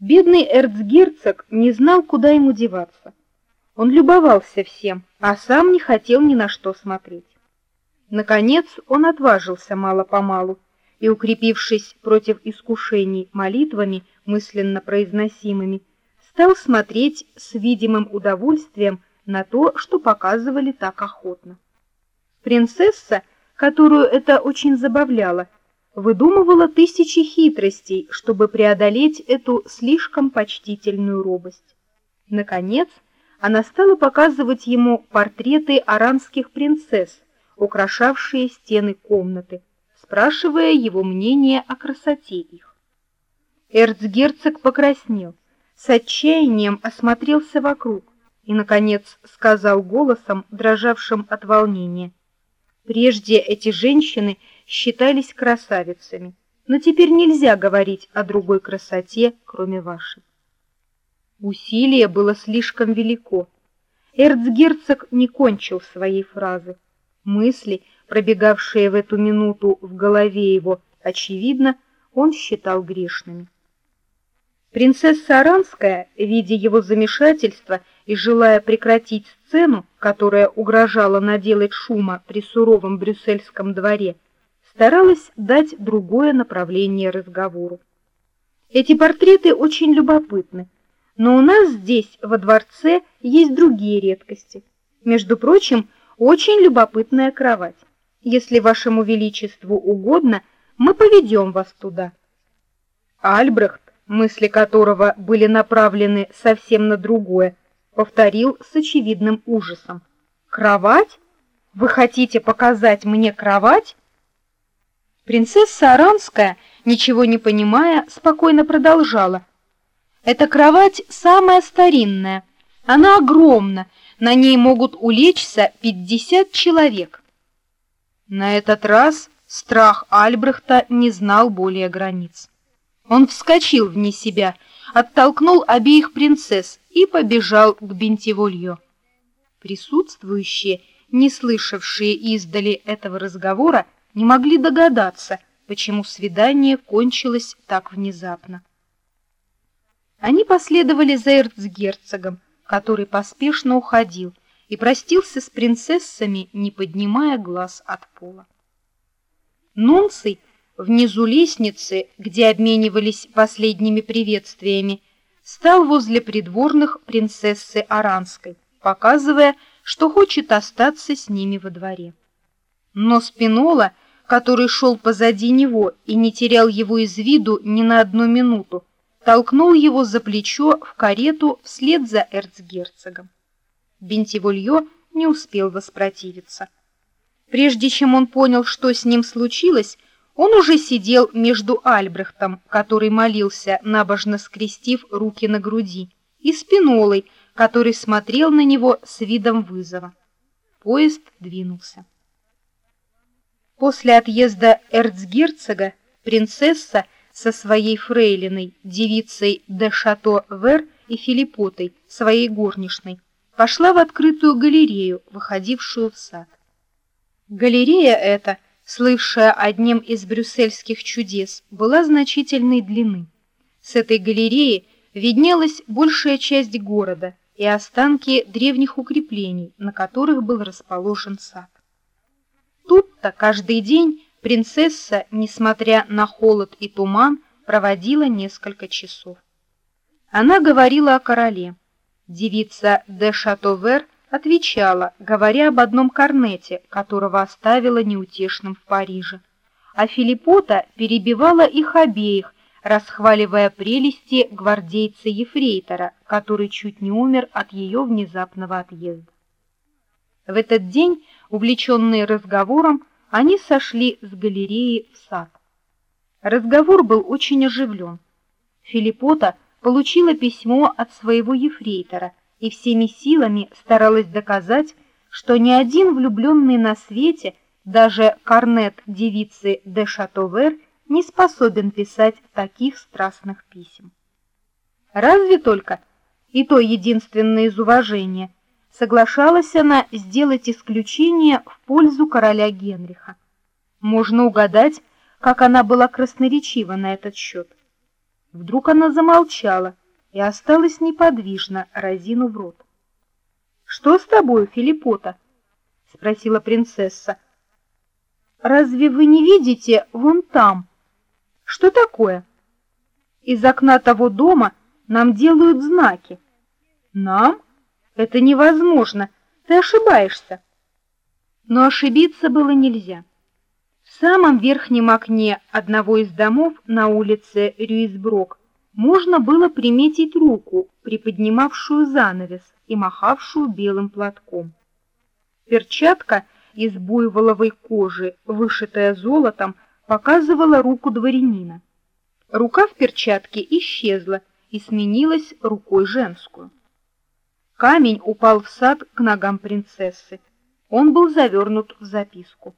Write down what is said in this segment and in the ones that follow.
Бедный эрцгерцог не знал, куда ему деваться. Он любовался всем, а сам не хотел ни на что смотреть. Наконец он отважился мало-помалу и, укрепившись против искушений молитвами, мысленно произносимыми, стал смотреть с видимым удовольствием на то, что показывали так охотно. Принцесса, которую это очень забавляло, выдумывала тысячи хитростей, чтобы преодолеть эту слишком почтительную робость. Наконец, она стала показывать ему портреты аранских принцесс, украшавшие стены комнаты, спрашивая его мнение о красоте их. Эрцгерцог покраснел, с отчаянием осмотрелся вокруг и наконец сказал голосом, дрожавшим от волнения: "Прежде эти женщины считались красавицами, но теперь нельзя говорить о другой красоте, кроме вашей". Усилие было слишком велико. Эрцгерцог не кончил своей фразы. Мысли, пробегавшие в эту минуту в голове его, очевидно, он считал грешными. Принцесса Аранская, видя его замешательство и желая прекратить сцену, которая угрожала наделать шума при суровом брюссельском дворе, старалась дать другое направление разговору. Эти портреты очень любопытны, но у нас здесь во дворце есть другие редкости. Между прочим, очень любопытная кровать. Если вашему величеству угодно, мы поведем вас туда. Альбрехт, мысли которого были направлены совсем на другое, повторил с очевидным ужасом: "Кровать? Вы хотите показать мне кровать?" Принцесса Аранская, ничего не понимая, спокойно продолжала: "Эта кровать самая старинная. Она огромна на ней могут улечься пятьдесят человек. На этот раз страх Альбрехта не знал более границ. Он вскочил вне себя, оттолкнул обеих принцесс и побежал к Бентивольё. Присутствующие, не слышавшие издали этого разговора, не могли догадаться, почему свидание кончилось так внезапно. Они последовали за эрцгерцогом, который поспешно уходил и простился с принцессами, не поднимая глаз от пола. Нунций внизу лестницы, где обменивались последними приветствиями, стал возле придворных принцессы Аранской, показывая, что хочет остаться с ними во дворе. Но Спинола, который шел позади него и не терял его из виду ни на одну минуту, толкнул его за плечо в карету вслед за эрцгерцогом. Бентиволье не успел воспротивиться. Прежде чем он понял, что с ним случилось, он уже сидел между Альбрехтом, который молился, набожно скрестив руки на груди, и Спинолой, который смотрел на него с видом вызова. Поезд двинулся. После отъезда эрцгерцога принцесса со своей фрейлиной, девицей де Шато-Вер и Филиппотой, своей горничной, пошла в открытую галерею, выходившую в сад. Галерея эта, слывшая одним из брюссельских чудес, была значительной длины. С этой галереи виднелась большая часть города и останки древних укреплений, на которых был расположен сад. Тут-то каждый день принцесса, несмотря на холод и туман, проводила несколько часов. Она говорила о короле. Девица де Шатовер отвечала, говоря об одном корнете, которого оставила неутешным в Париже. А Филиппота перебивала их обеих, расхваливая прелести гвардейца-ефрейтора, который чуть не умер от ее внезапного отъезда. В этот день, увлеченные разговором, они сошли с галереи в сад. Разговор был очень оживлен. Филиппота получила письмо от своего ефрейтора и всеми силами старалась доказать, что ни один влюбленный на свете, даже корнет девицы де Шатовер, не способен писать таких страстных писем. Разве только, и то единственное из уважения – соглашалась она сделать исключение в пользу короля Генриха. Можно угадать, как она была красноречива на этот счет. Вдруг она замолчала и осталась неподвижно, разинув рот. «Что с тобой, Филиппота?» — спросила принцесса. «Разве вы не видите вон там? Что такое?» «Из окна того дома нам делают знаки». «Нам? Это невозможно, ты ошибаешься». Но ошибиться было нельзя. В самом верхнем окне одного из домов на улице Рюисброк можно было приметить руку, приподнимавшую занавес и махавшую белым платком. Перчатка из буйволовой кожи, вышитая золотом, показывала руку дворянина. Рука в перчатке исчезла и сменилась рукой женскую. Камень упал в сад к ногам принцессы. Он был завернут в записку.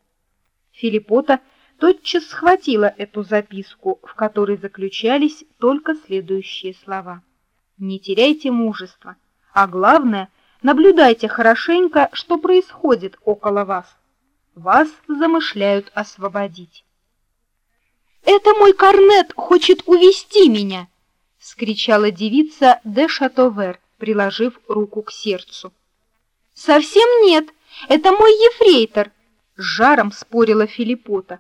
Филиппота тотчас схватила эту записку, в которой заключались только следующие слова. «Не теряйте мужества, а главное, наблюдайте хорошенько, что происходит около вас. Вас замышляют освободить». «Это мой корнет хочет увести меня!» — скричала девица де Шатовер, приложив руку к сердцу. «Совсем нет!» Это мой ефрейтор, с жаром спорила Филиппота.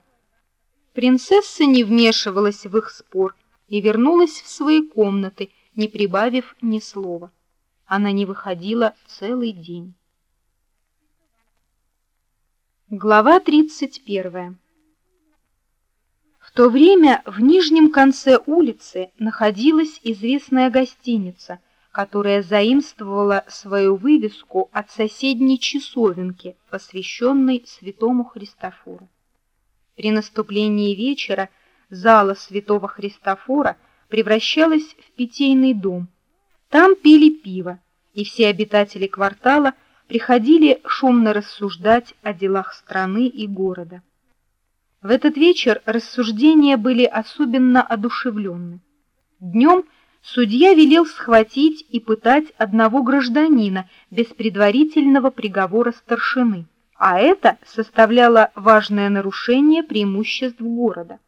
Принцесса не вмешивалась в их спор и вернулась в свои комнаты, не прибавив ни слова. Она не выходила целый день. Глава 31. В то время в нижнем конце улицы находилась известная гостиница – которая заимствовала свою вывеску от соседней часовенки, посвященной святому Христофору. При наступлении вечера зала святого Христофора превращалась в питейный дом. Там пили пиво, и все обитатели квартала приходили шумно рассуждать о делах страны и города. В этот вечер рассуждения были особенно одушевленны. Днем – судья велел схватить и пытать одного гражданина без предварительного приговора старшины, а это составляло важное нарушение преимуществ города.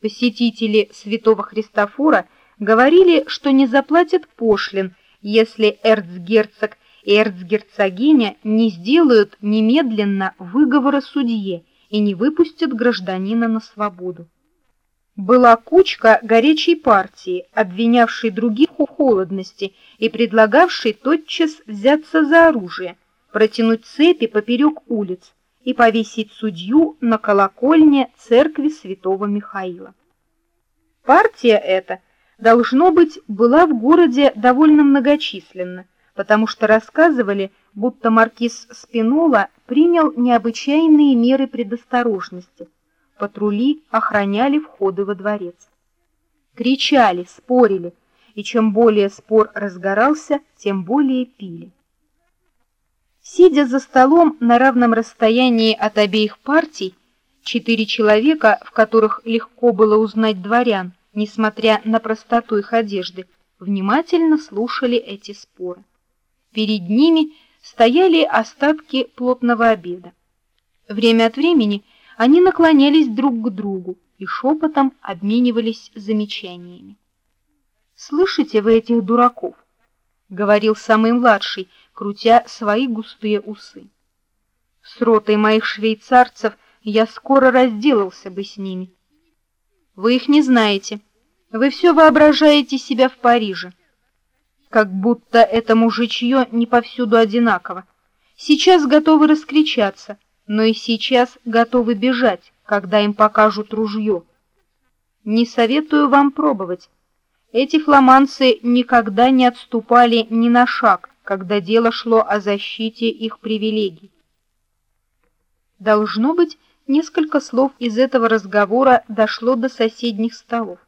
Посетители святого Христофора говорили, что не заплатят пошлин, если эрцгерцог и эрцгерцогиня не сделают немедленно выговора судье и не выпустят гражданина на свободу была кучка горячей партии, обвинявшей других в холодности и предлагавшей тотчас взяться за оружие, протянуть цепи поперек улиц и повесить судью на колокольне церкви святого Михаила. Партия эта, должно быть, была в городе довольно многочисленна, потому что рассказывали, будто маркиз Спинола принял необычайные меры предосторожности – патрули охраняли входы во дворец. Кричали, спорили, и чем более спор разгорался, тем более пили. Сидя за столом на равном расстоянии от обеих партий, четыре человека, в которых легко было узнать дворян, несмотря на простоту их одежды, внимательно слушали эти споры. Перед ними стояли остатки плотного обеда. Время от времени они наклонялись друг к другу и шепотом обменивались замечаниями. «Слышите вы этих дураков?» — говорил самый младший, крутя свои густые усы. «С ротой моих швейцарцев я скоро разделался бы с ними. Вы их не знаете. Вы все воображаете себя в Париже. Как будто это мужичье не повсюду одинаково. Сейчас готовы раскричаться — но и сейчас готовы бежать, когда им покажут ружье. Не советую вам пробовать. Эти фламандцы никогда не отступали ни на шаг, когда дело шло о защите их привилегий. Должно быть, несколько слов из этого разговора дошло до соседних столов,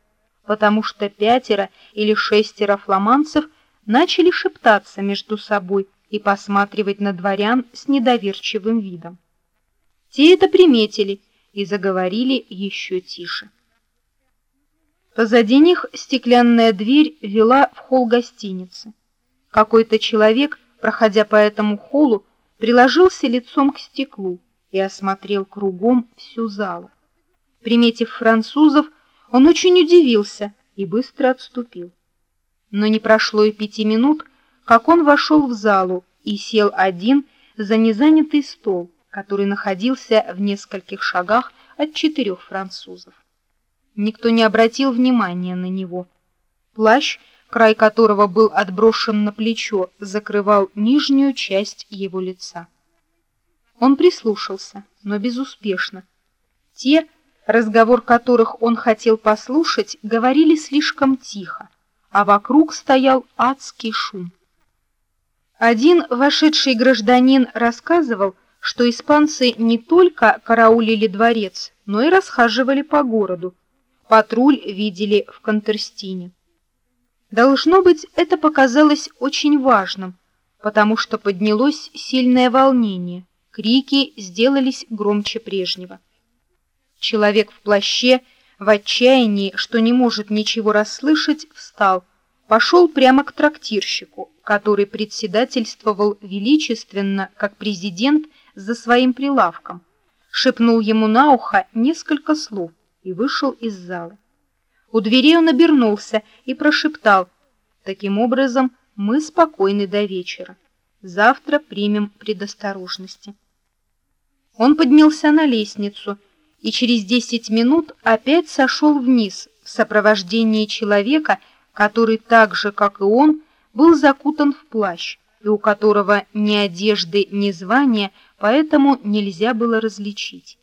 потому что пятеро или шестеро фламандцев начали шептаться между собой и посматривать на дворян с недоверчивым видом. Те это приметили и заговорили еще тише. Позади них стеклянная дверь вела в холл гостиницы. Какой-то человек, проходя по этому холлу, приложился лицом к стеклу и осмотрел кругом всю залу. Приметив французов, он очень удивился, и быстро отступил. Но не прошло и пяти минут, как он вошел в залу и сел один за незанятый стол, который находился в нескольких шагах от четырех французов. Никто не обратил внимания на него. Плащ, край которого был отброшен на плечо, закрывал нижнюю часть его лица. Он прислушался, но безуспешно. Те, разговор которых он хотел послушать, говорили слишком тихо, а вокруг стоял адский шум. Один вошедший гражданин рассказывал, что испанцы не только караулили дворец, но и расхаживали по городу. Патруль видели в Контерстине. Должно быть, это показалось очень важным, потому что поднялось сильное волнение, крики сделались громче прежнего. Человек в плаще, в отчаянии, что не может ничего расслышать, встал, пошел прямо к трактирщику, который председательствовал величественно, как президент, за своим прилавком, шепнул ему на ухо несколько слов и вышел из зала. У дверей он обернулся и прошептал, «Таким образом, мы спокойны до вечера. Завтра примем предосторожности». Он поднялся на лестницу и через десять минут опять сошел вниз в сопровождении человека, который так же, как и он, был закутан в плащ, и у которого ни одежды, ни звания, поэтому нельзя было различить.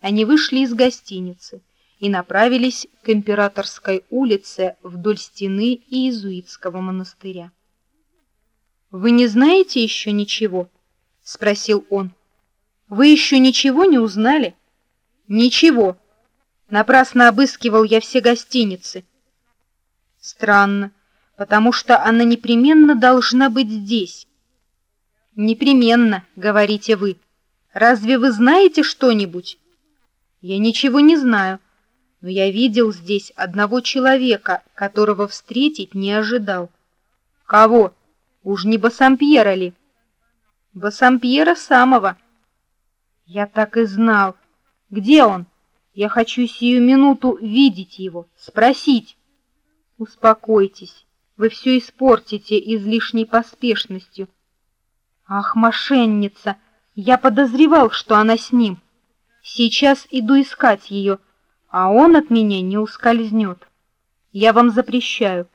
Они вышли из гостиницы и направились к Императорской улице вдоль стены Иезуитского монастыря. «Вы не знаете еще ничего?» — спросил он. «Вы еще ничего не узнали?» Ничего. Напрасно обыскивал я все гостиницы. Странно, потому что она непременно должна быть здесь. Непременно, говорите вы. Разве вы знаете что-нибудь? Я ничего не знаю, но я видел здесь одного человека, которого встретить не ожидал. Кого? Уж не Бассампьера ли? Бассампьера самого. Я так и знал. Где он? Я хочу сию минуту видеть его, спросить. Успокойтесь, вы все испортите излишней поспешностью. Ах, мошенница, я подозревал, что она с ним. Сейчас иду искать ее, а он от меня не ускользнет. Я вам запрещаю.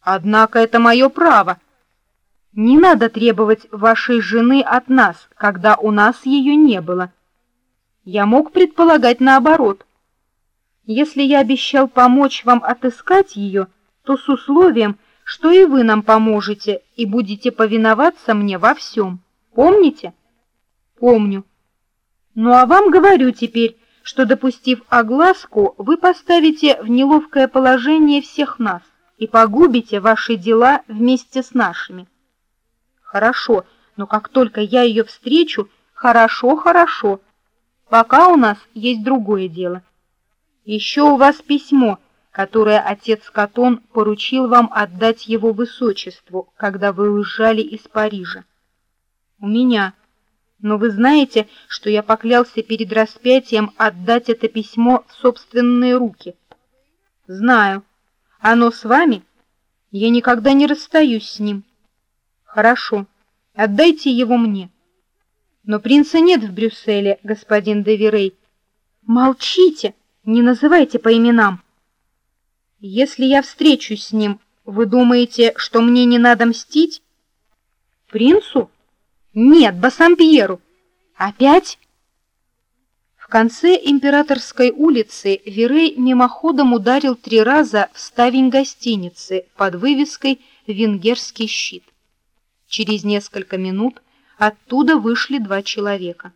Однако это мое право. Не надо требовать вашей жены от нас, когда у нас ее не было. Я мог предполагать наоборот. Если я обещал помочь вам отыскать ее, то с условием, что и вы нам поможете и будете повиноваться мне во всем. Помните? Помню. Ну а вам говорю теперь, что, допустив огласку, вы поставите в неловкое положение всех нас и погубите ваши дела вместе с нашими. Хорошо, но как только я ее встречу, хорошо, хорошо, Пока у нас есть другое дело. Еще у вас письмо, которое отец Катон поручил вам отдать его высочеству, когда вы уезжали из Парижа. У меня. Но вы знаете, что я поклялся перед распятием отдать это письмо в собственные руки. Знаю. Оно с вами? Я никогда не расстаюсь с ним. Хорошо. Отдайте его мне. Но принца нет в Брюсселе, господин де Вирей. Молчите, не называйте по именам. Если я встречусь с ним, вы думаете, что мне не надо мстить? Принцу? Нет, Бассампьеру. Опять? В конце Императорской улицы Вирей мимоходом ударил три раза в ставень гостиницы под вывеской «Венгерский щит». Через несколько минут Оттуда вышли два человека.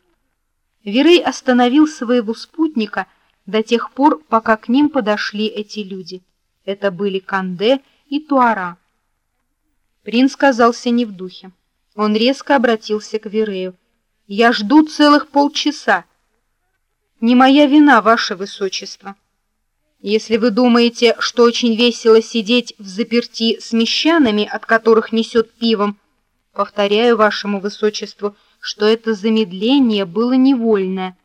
Верей остановил своего спутника до тех пор, пока к ним подошли эти люди. Это были Канде и Туара. Принц казался не в духе. Он резко обратился к Верею. «Я жду целых полчаса. Не моя вина, ваше высочество. Если вы думаете, что очень весело сидеть в заперти с мещанами, от которых несет пивом, Повторяю вашему высочеству, что это замедление было невольное.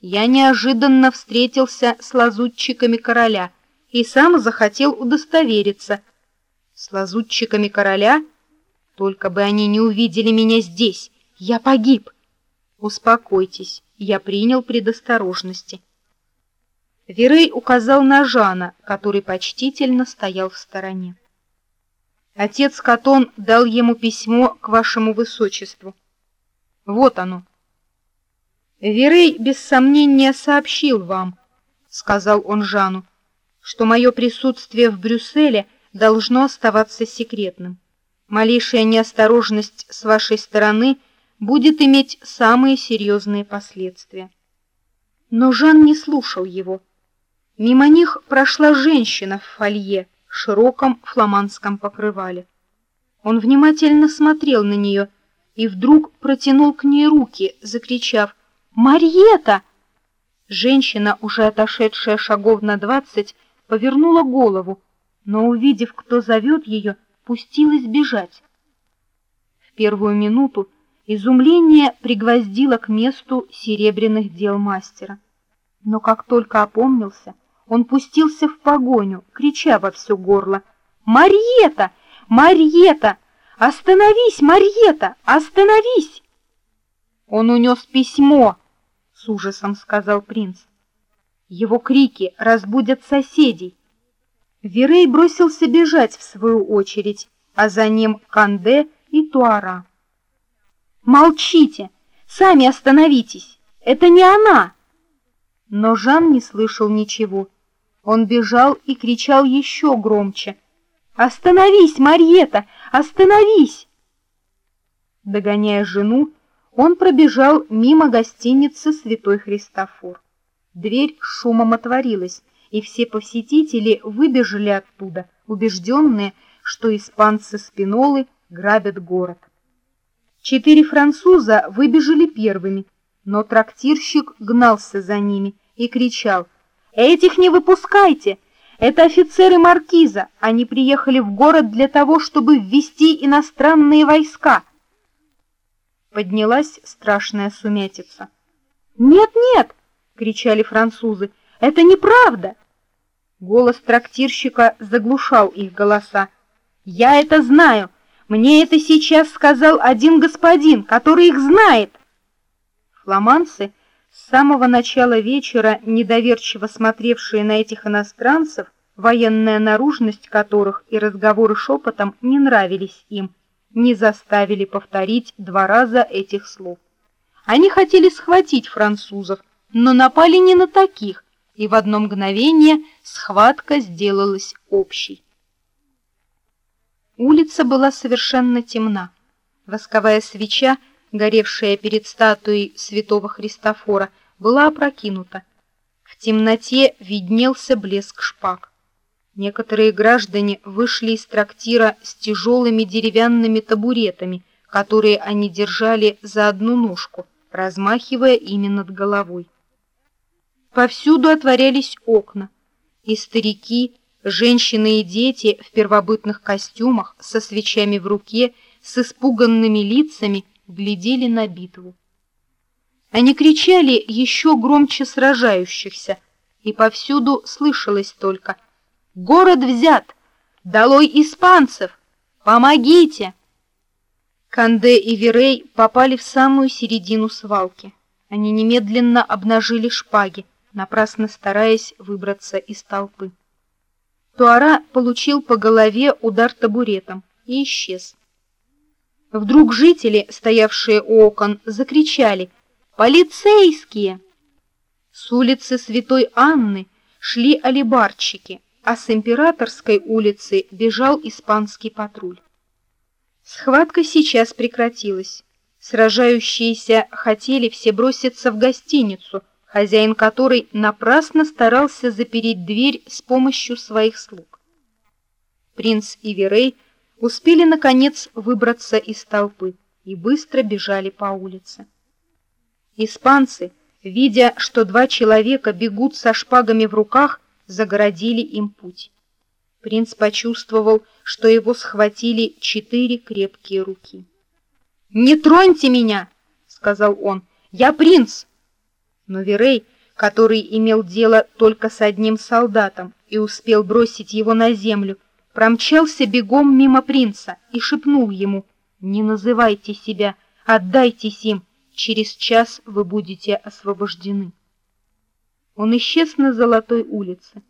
Я неожиданно встретился с лазутчиками короля и сам захотел удостовериться. С лазутчиками короля только бы они не увидели меня здесь. Я погиб. Успокойтесь, я принял предосторожности. Верей указал на Жана, который почтительно стоял в стороне. Отец Катон дал ему письмо к вашему высочеству. Вот оно. Верей без сомнения сообщил вам, сказал он Жану, что мое присутствие в Брюсселе должно оставаться секретным. Малейшая неосторожность с вашей стороны будет иметь самые серьезные последствия. Но Жан не слушал его. Мимо них прошла женщина в фолье, широком фламандском покрывале. Он внимательно смотрел на нее и вдруг протянул к ней руки, закричав «Марьета!». Женщина, уже отошедшая шагов на двадцать, повернула голову, но, увидев, кто зовет ее, пустилась бежать. В первую минуту изумление пригвоздило к месту серебряных дел мастера. Но как только опомнился, он пустился в погоню, крича во все горло «Марьета! Марьета! Остановись, Марьета! Остановись!» «Он унес письмо!» — с ужасом сказал принц. «Его крики разбудят соседей!» Верей бросился бежать в свою очередь, а за ним Канде и Туара. «Молчите! Сами остановитесь! Это не она!» Но Жан не слышал ничего. Он бежал и кричал еще громче. «Остановись, Марьета! Остановись!» Догоняя жену, он пробежал мимо гостиницы «Святой Христофор». Дверь шумом отворилась, и все посетители выбежали оттуда, убежденные, что испанцы Спинолы грабят город. Четыре француза выбежали первыми, но трактирщик гнался за ними и кричал «Этих не выпускайте! Это офицеры маркиза! Они приехали в город для того, чтобы ввести иностранные войска!» Поднялась страшная сумятица. «Нет, нет!» — кричали французы. «Это неправда!» Голос трактирщика заглушал их голоса. «Я это знаю! Мне это сейчас сказал один господин, который их знает!» Фламанцы — с самого начала вечера недоверчиво смотревшие на этих иностранцев, военная наружность которых и разговоры шепотом не нравились им, не заставили повторить два раза этих слов. Они хотели схватить французов, но напали не на таких, и в одно мгновение схватка сделалась общей. Улица была совершенно темна. Восковая свеча — горевшая перед статуей святого Христофора, была опрокинута. В темноте виднелся блеск шпаг. Некоторые граждане вышли из трактира с тяжелыми деревянными табуретами, которые они держали за одну ножку, размахивая ими над головой. Повсюду отворялись окна, и старики, женщины и дети в первобытных костюмах со свечами в руке, с испуганными лицами глядели на битву. Они кричали еще громче сражающихся, и повсюду слышалось только «Город взят! Долой испанцев! Помогите!» Канде и Верей попали в самую середину свалки. Они немедленно обнажили шпаги, напрасно стараясь выбраться из толпы. Туара получил по голове удар табуретом и исчез. Вдруг жители, стоявшие у окон, закричали «Полицейские!». С улицы Святой Анны шли алибарщики, а с Императорской улицы бежал испанский патруль. Схватка сейчас прекратилась. Сражающиеся хотели все броситься в гостиницу, хозяин которой напрасно старался запереть дверь с помощью своих слуг. Принц Иверей успели, наконец, выбраться из толпы и быстро бежали по улице. Испанцы, видя, что два человека бегут со шпагами в руках, загородили им путь. Принц почувствовал, что его схватили четыре крепкие руки. «Не троньте меня!» — сказал он. «Я принц!» Но Верей, который имел дело только с одним солдатом и успел бросить его на землю, промчался бегом мимо принца и шепнул ему «Не называйте себя, отдайтесь им, через час вы будете освобождены». Он исчез на Золотой улице.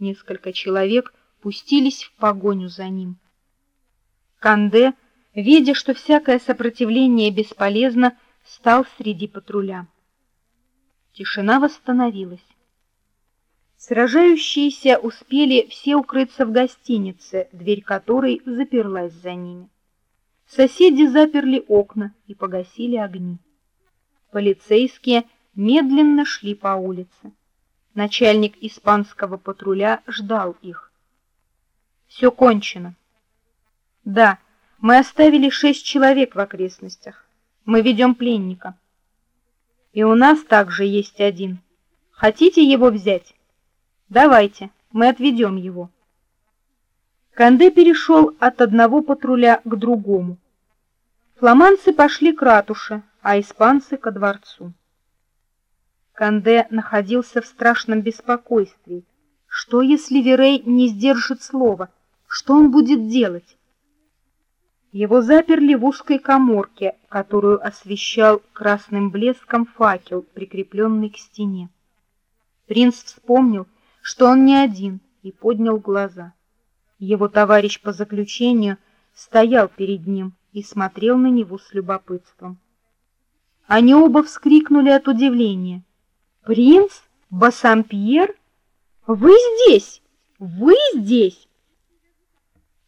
Несколько человек пустились в погоню за ним. Канде, видя, что всякое сопротивление бесполезно, стал среди патруля. Тишина восстановилась. Сражающиеся успели все укрыться в гостинице, дверь которой заперлась за ними. Соседи заперли окна и погасили огни. Полицейские медленно шли по улице. Начальник испанского патруля ждал их. Все кончено. Да, мы оставили шесть человек в окрестностях. Мы ведем пленника. И у нас также есть один. Хотите его взять? Давайте, мы отведем его. Канде перешел от одного патруля к другому. Фламанцы пошли к ратуше, а испанцы ко дворцу. Канде находился в страшном беспокойстве. Что, если Верей не сдержит слова? Что он будет делать? Его заперли в узкой каморке, которую освещал красным блеском факел, прикрепленный к стене. Принц вспомнил, что он не один, и поднял глаза. Его товарищ по заключению стоял перед ним и смотрел на него с любопытством. Они оба вскрикнули от удивления — «Принц Бассампьер? Вы здесь? Вы здесь?»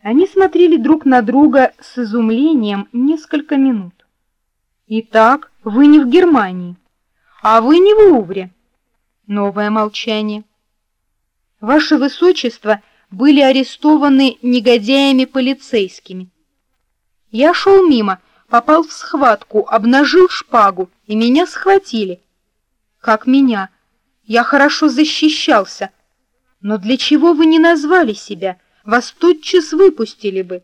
Они смотрели друг на друга с изумлением несколько минут. «Итак, вы не в Германии, а вы не в Лувре». Новое молчание. «Ваше Высочество были арестованы негодяями-полицейскими. Я шел мимо, попал в схватку, обнажил шпагу, и меня схватили как меня. Я хорошо защищался. Но для чего вы не назвали себя? Вас тотчас выпустили бы.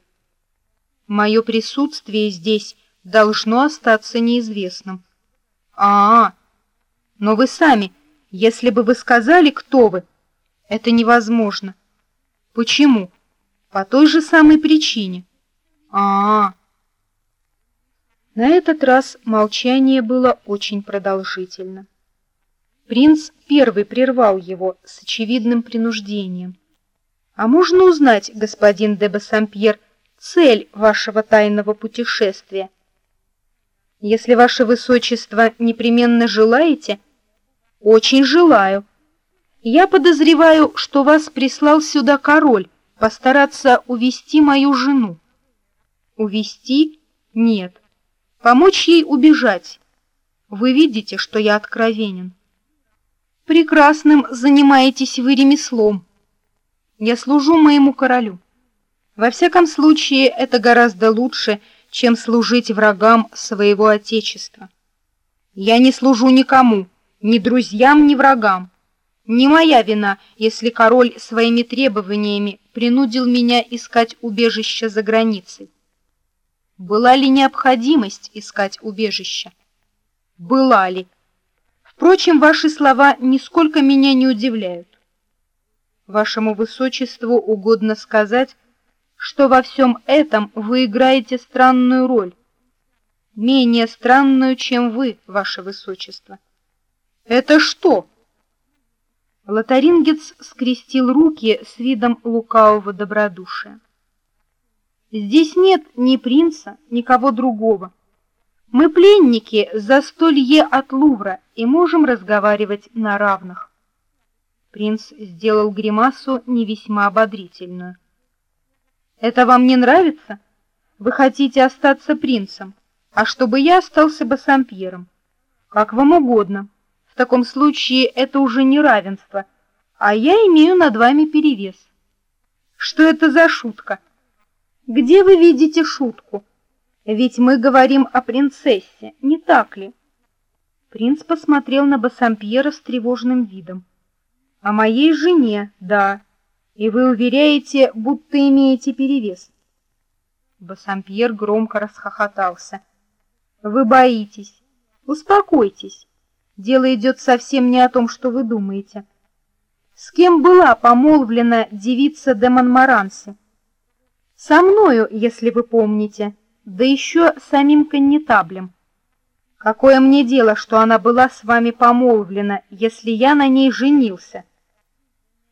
Мое присутствие здесь должно остаться неизвестным. А, -а, а, но вы сами, если бы вы сказали, кто вы, это невозможно. Почему? По той же самой причине. А, -а, а. На этот раз молчание было очень продолжительно. Принц первый прервал его с очевидным принуждением. «А можно узнать, господин де Бассампьер, цель вашего тайного путешествия? Если ваше высочество непременно желаете, очень желаю. Я подозреваю, что вас прислал сюда король постараться увести мою жену. Увести? Нет. Помочь ей убежать. Вы видите, что я откровенен». Прекрасным занимаетесь вы ремеслом. Я служу моему королю. Во всяком случае, это гораздо лучше, чем служить врагам своего отечества. Я не служу никому, ни друзьям, ни врагам. Не моя вина, если король своими требованиями принудил меня искать убежище за границей. Была ли необходимость искать убежище? Была ли? Впрочем, ваши слова нисколько меня не удивляют. Вашему высочеству угодно сказать, что во всем этом вы играете странную роль, менее странную, чем вы, ваше высочество. Это что? Лотарингец скрестил руки с видом лукавого добродушия. Здесь нет ни принца, никого другого. Мы пленники за столье от Лувра и можем разговаривать на равных. Принц сделал гримасу не весьма ободрительную. Это вам не нравится? Вы хотите остаться принцем, а чтобы я остался бы Сампьером. Как вам угодно. В таком случае это уже не равенство, а я имею над вами перевес. Что это за шутка? Где вы видите шутку? Ведь мы говорим о принцессе, не так ли? Принц посмотрел на Бассампьера с тревожным видом. О моей жене, да. И вы уверяете, будто имеете перевес. Бассампьер громко расхохотался. Вы боитесь. Успокойтесь. Дело идет совсем не о том, что вы думаете. С кем была помолвлена девица де Монмаранси? Со мною, если вы помните, да еще самим коннетаблем. Какое мне дело, что она была с вами помолвлена, если я на ней женился?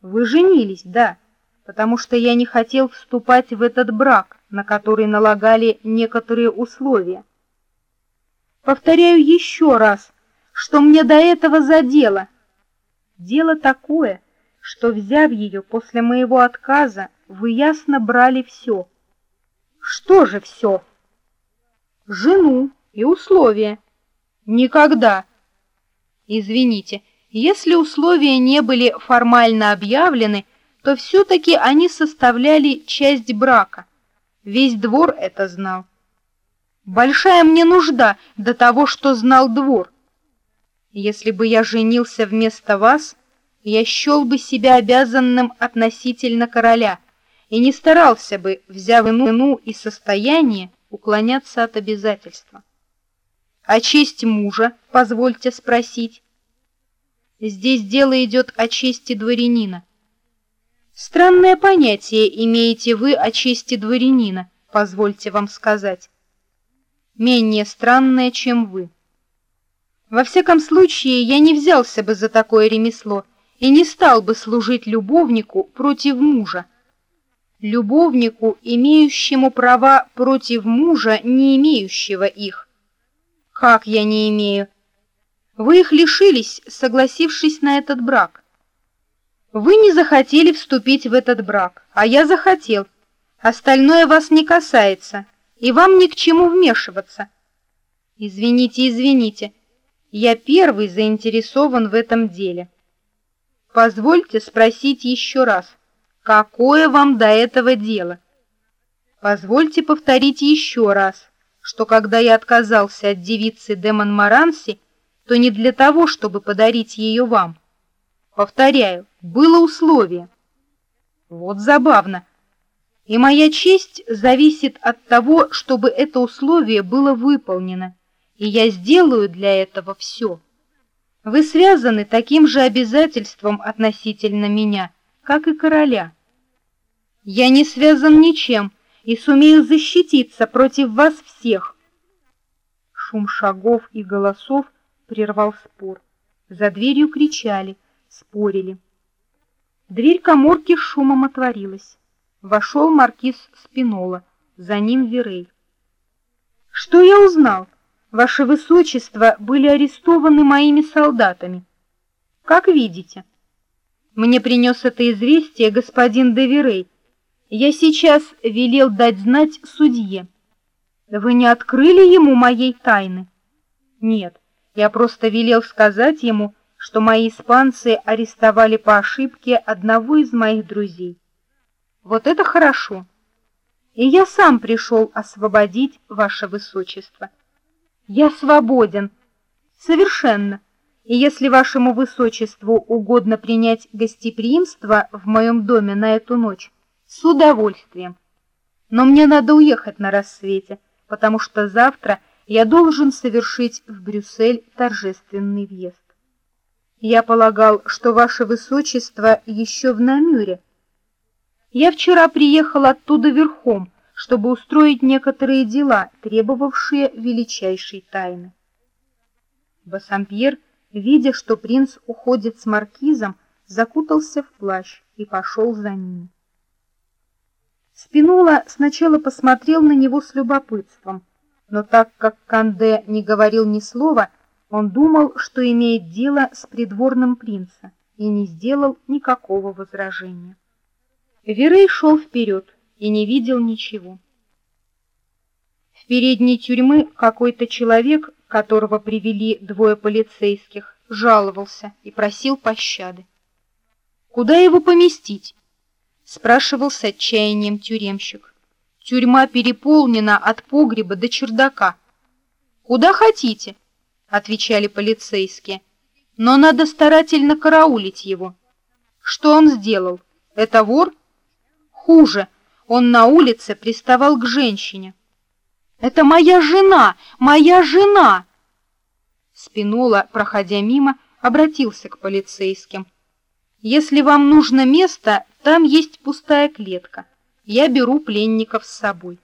Вы женились, да, потому что я не хотел вступать в этот брак, на который налагали некоторые условия. Повторяю еще раз, что мне до этого за дело. Дело такое, что, взяв ее после моего отказа, вы ясно брали все. Что же все? Жену и условия. Никогда. Извините, если условия не были формально объявлены, то все-таки они составляли часть брака. Весь двор это знал. Большая мне нужда до того, что знал двор. Если бы я женился вместо вас, я счел бы себя обязанным относительно короля и не старался бы, взяв ину и состояние, уклоняться от обязательства. А честь мужа, позвольте спросить. Здесь дело идет о чести дворянина. Странное понятие имеете вы о чести дворянина, позвольте вам сказать. Менее странное, чем вы. Во всяком случае, я не взялся бы за такое ремесло и не стал бы служить любовнику против мужа. Любовнику, имеющему права против мужа, не имеющего их. Как я не имею? Вы их лишились, согласившись на этот брак. Вы не захотели вступить в этот брак, а я захотел. Остальное вас не касается, и вам ни к чему вмешиваться. Извините, извините, я первый заинтересован в этом деле. Позвольте спросить еще раз, какое вам до этого дело? Позвольте повторить еще раз что когда я отказался от девицы Демон Маранси, то не для того, чтобы подарить ее вам. Повторяю, было условие. Вот забавно. И моя честь зависит от того, чтобы это условие было выполнено, и я сделаю для этого все. Вы связаны таким же обязательством относительно меня, как и короля. Я не связан ничем, и сумею защититься против вас всех. Шум шагов и голосов прервал спор. За дверью кричали, спорили. Дверь каморки шумом отворилась. Вошел маркиз Спинола, за ним Верей. Что я узнал? Ваше высочество были арестованы моими солдатами. Как видите. Мне принес это известие господин Деверей, я сейчас велел дать знать судье. Вы не открыли ему моей тайны? Нет, я просто велел сказать ему, что мои испанцы арестовали по ошибке одного из моих друзей. Вот это хорошо. И я сам пришел освободить ваше высочество. Я свободен. Совершенно. И если вашему высочеству угодно принять гостеприимство в моем доме на эту ночь, с удовольствием. Но мне надо уехать на рассвете, потому что завтра я должен совершить в Брюссель торжественный въезд. Я полагал, что ваше высочество еще в Намюре. Я вчера приехал оттуда верхом, чтобы устроить некоторые дела, требовавшие величайшей тайны. Бассампьер, видя, что принц уходит с маркизом, закутался в плащ и пошел за ним. Спинола сначала посмотрел на него с любопытством, но так как Канде не говорил ни слова, он думал, что имеет дело с придворным принца, и не сделал никакого возражения. Верей шел вперед и не видел ничего. В передней тюрьмы какой-то человек, которого привели двое полицейских, жаловался и просил пощады. Куда его поместить? спрашивал с отчаянием тюремщик. Тюрьма переполнена от погреба до чердака. Куда хотите, отвечали полицейские. Но надо старательно караулить его. Что он сделал? Это вор? Хуже, он на улице приставал к женщине. Это моя жена, моя жена. Спинола, проходя мимо, обратился к полицейским. Если вам нужно место, там есть пустая клетка. Я беру пленников с собой.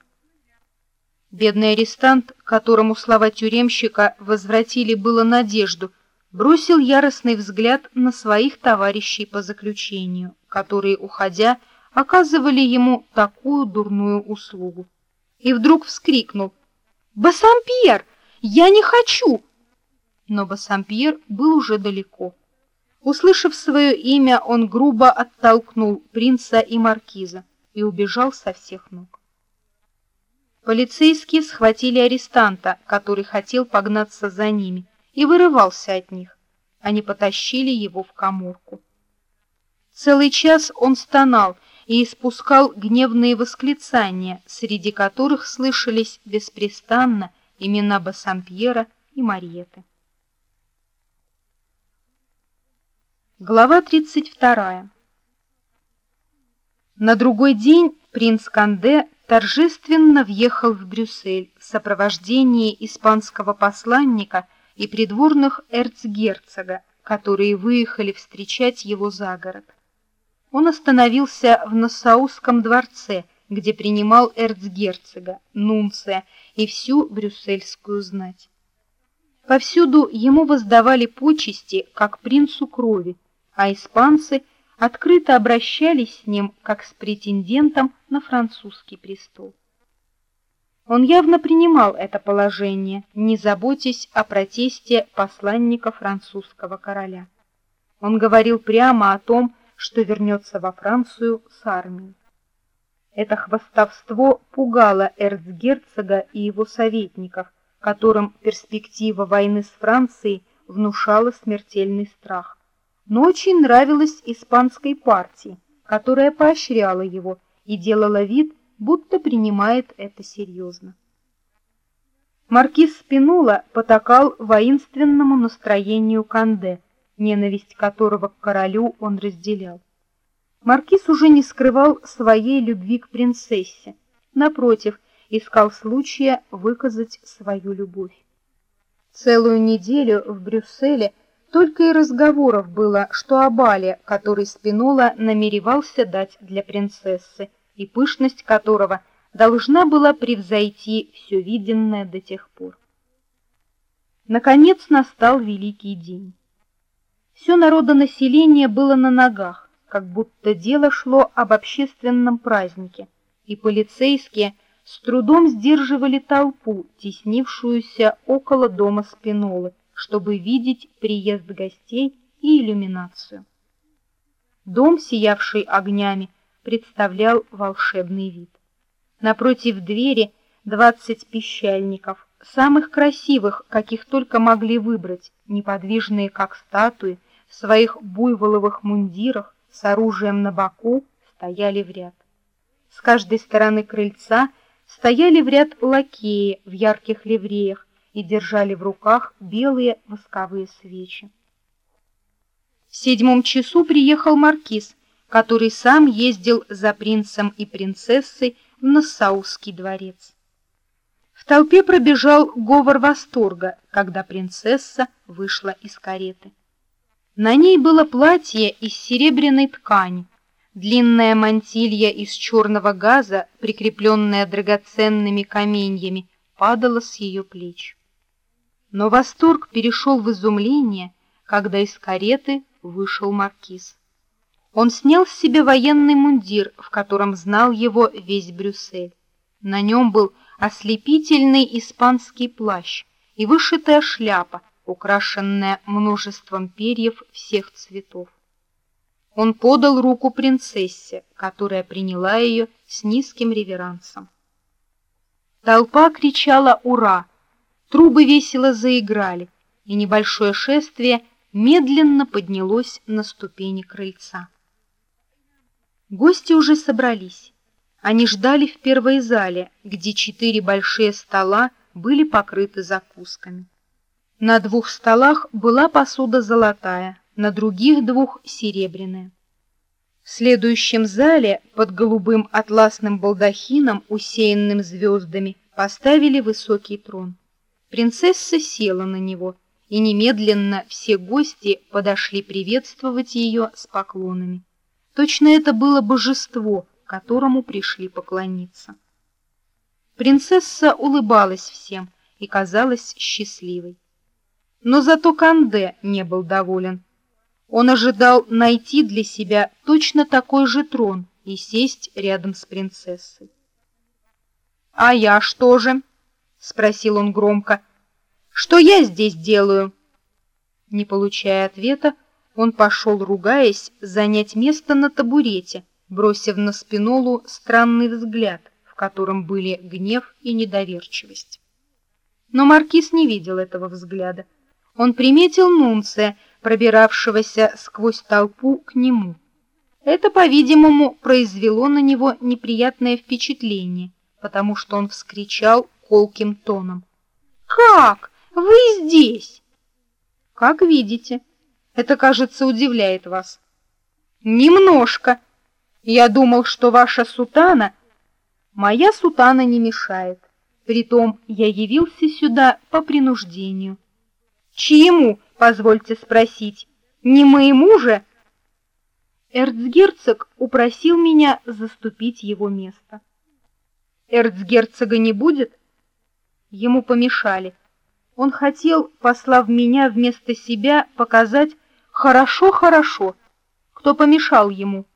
Бедный арестант, которому слова тюремщика возвратили было надежду, бросил яростный взгляд на своих товарищей по заключению, которые, уходя, оказывали ему такую дурную услугу. И вдруг вскрикнул «Бассампьер! Я не хочу!» Но Бассампьер был уже далеко. Услышав свое имя, он грубо оттолкнул принца и маркиза и убежал со всех ног. Полицейские схватили арестанта, который хотел погнаться за ними, и вырывался от них. Они потащили его в каморку. Целый час он стонал и испускал гневные восклицания, среди которых слышались беспрестанно имена Бассампьера и Мариеты. Глава 32. На другой день принц Канде торжественно въехал в Брюссель в сопровождении испанского посланника и придворных эрцгерцога, которые выехали встречать его за город. Он остановился в Нассауском дворце, где принимал эрцгерцога, нунция и всю брюссельскую знать. Повсюду ему воздавали почести, как принцу крови, а испанцы открыто обращались с ним как с претендентом на французский престол. Он явно принимал это положение, не заботясь о протесте посланника французского короля. Он говорил прямо о том, что вернется во Францию с армией. Это хвастовство пугало эрцгерцога и его советников, которым перспектива войны с Францией внушала смертельный страх но очень нравилось испанской партии, которая поощряла его и делала вид, будто принимает это серьезно. Маркиз Спинола потакал воинственному настроению Канде, ненависть которого к королю он разделял. Маркиз уже не скрывал своей любви к принцессе, напротив, искал случая выказать свою любовь. Целую неделю в Брюсселе только и разговоров было, что о бале, который Спинола намеревался дать для принцессы, и пышность которого должна была превзойти все виденное до тех пор. Наконец настал великий день. Все народонаселение было на ногах, как будто дело шло об общественном празднике, и полицейские с трудом сдерживали толпу, теснившуюся около дома Спинолы, чтобы видеть приезд гостей и иллюминацию. Дом, сиявший огнями, представлял волшебный вид. Напротив двери двадцать пищальников, самых красивых, каких только могли выбрать, неподвижные как статуи, в своих буйволовых мундирах с оружием на боку стояли в ряд. С каждой стороны крыльца стояли в ряд лакеи в ярких ливреях, и держали в руках белые восковые свечи. В седьмом часу приехал маркиз, который сам ездил за принцем и принцессой в Нассаусский дворец. В толпе пробежал говор восторга, когда принцесса вышла из кареты. На ней было платье из серебряной ткани, длинная мантилья из черного газа, прикрепленная драгоценными каменьями, падала с ее плеч. Но восторг перешел в изумление, когда из кареты вышел маркиз. Он снял с себя военный мундир, в котором знал его весь Брюссель. На нем был ослепительный испанский плащ и вышитая шляпа, украшенная множеством перьев всех цветов. Он подал руку принцессе, которая приняла ее с низким реверансом. Толпа кричала «Ура!», Трубы весело заиграли, и небольшое шествие медленно поднялось на ступени крыльца. Гости уже собрались. Они ждали в первой зале, где четыре большие стола были покрыты закусками. На двух столах была посуда золотая, на других двух серебряная. В следующем зале под голубым атласным балдахином, усеянным звездами, поставили высокий трон. Принцесса села на него, и немедленно все гости подошли приветствовать ее с поклонами. Точно это было божество, которому пришли поклониться. Принцесса улыбалась всем и казалась счастливой. Но зато Канде не был доволен. Он ожидал найти для себя точно такой же трон и сесть рядом с принцессой. «А я что же?» — спросил он громко. «Что я здесь делаю?» Не получая ответа, он пошел, ругаясь, занять место на табурете, бросив на спинолу странный взгляд, в котором были гнев и недоверчивость. Но маркиз не видел этого взгляда. Он приметил Нунция, пробиравшегося сквозь толпу к нему. Это, по-видимому, произвело на него неприятное впечатление, потому что он вскричал колким тоном. «Как? Вы здесь?» «Как видите. Это, кажется, удивляет вас». «Немножко. Я думал, что ваша сутана...» «Моя сутана не мешает. Притом я явился сюда по принуждению». «Чьему, позвольте спросить? Не моему же?» Эрцгерцог упросил меня заступить его место. Эрцгерцога не будет? Ему помешали. Он хотел, послав меня вместо себя, показать «хорошо, хорошо». Кто помешал ему?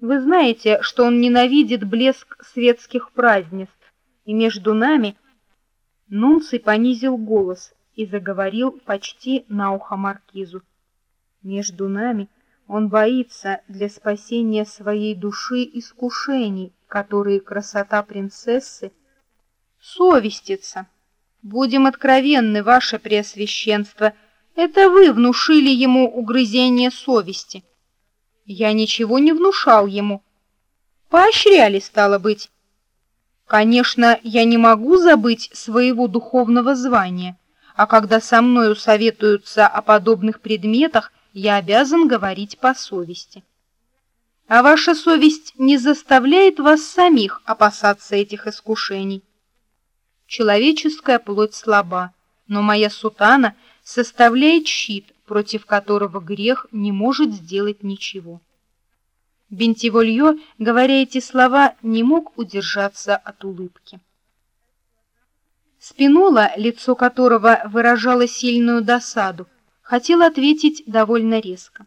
Вы знаете, что он ненавидит блеск светских празднеств, и между нами... Нунций понизил голос и заговорил почти на ухо маркизу. Между нами он боится для спасения своей души искушений, которые красота принцессы совестится. Будем откровенны, ваше преосвященство, это вы внушили ему угрызение совести. Я ничего не внушал ему. Поощряли, стало быть. Конечно, я не могу забыть своего духовного звания, а когда со мною советуются о подобных предметах, я обязан говорить по совести. А ваша совесть не заставляет вас самих опасаться этих искушений. Человеческая плоть слаба, но моя сутана составляет щит, против которого грех не может сделать ничего. Бентиволье, говоря эти слова, не мог удержаться от улыбки. Спинола, лицо которого выражало сильную досаду, хотел ответить довольно резко.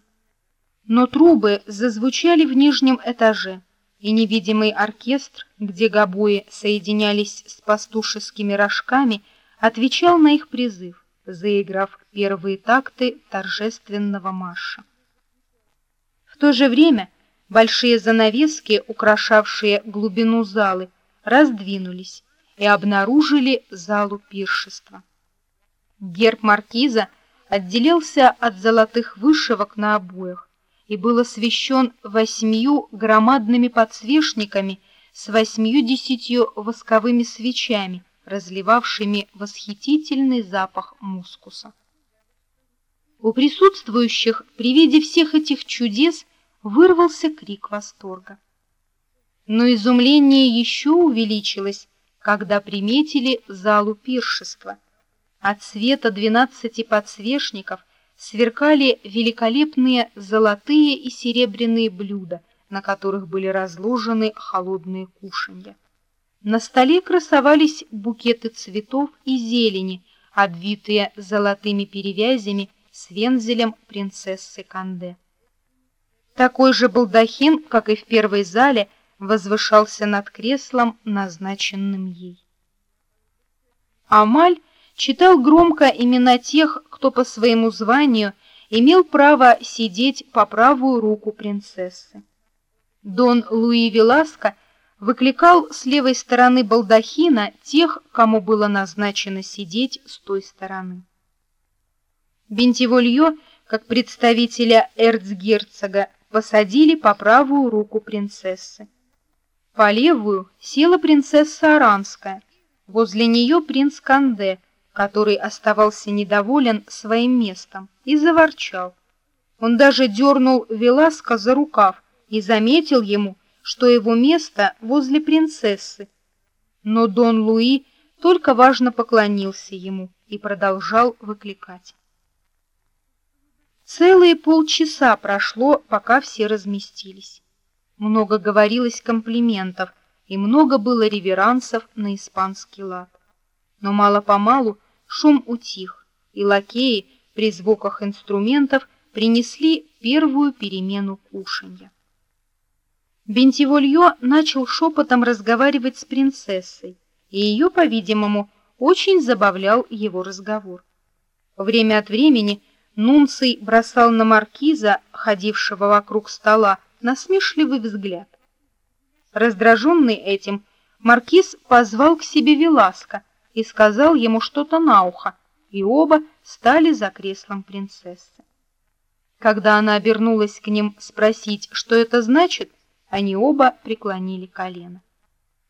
Но трубы зазвучали в нижнем этаже, и невидимый оркестр, где гобои соединялись с пастушескими рожками, отвечал на их призыв, заиграв первые такты торжественного марша. В то же время большие занавески, украшавшие глубину залы, раздвинулись и обнаружили залу пиршества. Герб маркиза отделился от золотых вышивок на обоях, и был освещен восьмью громадными подсвечниками с восьмью-десятью восковыми свечами, разливавшими восхитительный запах мускуса. У присутствующих при виде всех этих чудес вырвался крик восторга. Но изумление еще увеличилось, когда приметили залу пиршества. От света двенадцати подсвечников сверкали великолепные золотые и серебряные блюда, на которых были разложены холодные кушанья. На столе красовались букеты цветов и зелени, обвитые золотыми перевязями с вензелем принцессы Канде. Такой же балдахин, как и в первой зале, возвышался над креслом, назначенным ей. Амаль читал громко имена тех, кто по своему званию имел право сидеть по правую руку принцессы. Дон Луи Веласко выкликал с левой стороны балдахина тех, кому было назначено сидеть с той стороны. Бентиволье, как представителя эрцгерцога, посадили по правую руку принцессы. По левую села принцесса Аранская, возле нее принц Канде, который оставался недоволен своим местом, и заворчал. Он даже дернул Веласка за рукав и заметил ему, что его место возле принцессы. Но Дон Луи только важно поклонился ему и продолжал выкликать. Целые полчаса прошло, пока все разместились. Много говорилось комплиментов, и много было реверансов на испанский лад. Но мало-помалу шум утих, и лакеи при звуках инструментов принесли первую перемену кушанья. Бентиволье начал шепотом разговаривать с принцессой, и ее, по-видимому, очень забавлял его разговор. Время от времени Нунций бросал на маркиза, ходившего вокруг стола, насмешливый взгляд. Раздраженный этим, маркиз позвал к себе Веласка и сказал ему что-то на ухо, и оба стали за креслом принцессы. Когда она обернулась к ним спросить, что это значит, они оба преклонили колено.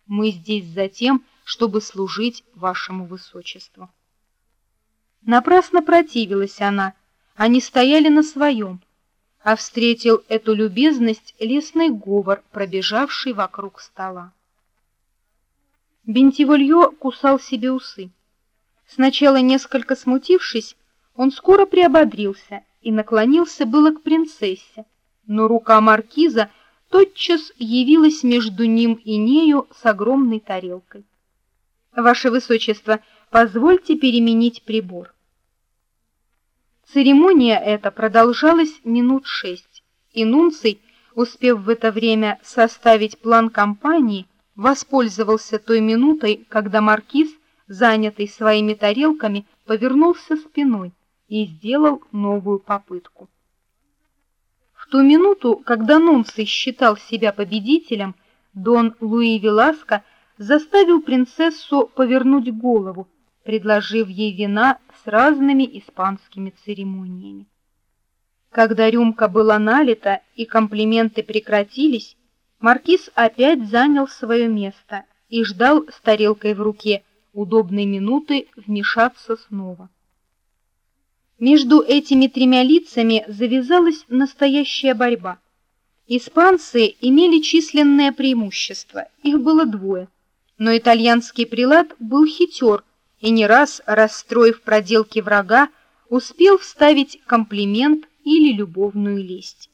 Мы здесь за тем, чтобы служить вашему высочеству. Напрасно противилась она, они стояли на своем, а встретил эту любезность лесный говор, пробежавший вокруг стола. Бентиволье кусал себе усы. Сначала несколько смутившись, он скоро приободрился и наклонился было к принцессе, но рука маркиза тотчас явилась между ним и нею с огромной тарелкой. Ваше высочество, позвольте переменить прибор. Церемония эта продолжалась минут шесть, и Нунций, успев в это время составить план кампании, воспользовался той минутой, когда маркиз, занятый своими тарелками, повернулся спиной и сделал новую попытку. В ту минуту, когда Нунций считал себя победителем, Дон Луи Веласко заставил принцессу повернуть голову, предложив ей вина с разными испанскими церемониями. Когда рюмка была налита и комплименты прекратились, маркиз опять занял свое место и ждал с тарелкой в руке удобной минуты вмешаться снова. Между этими тремя лицами завязалась настоящая борьба. Испанцы имели численное преимущество, их было двое, но итальянский прилад был хитер и не раз, расстроив проделки врага, успел вставить комплимент или любовную лесть.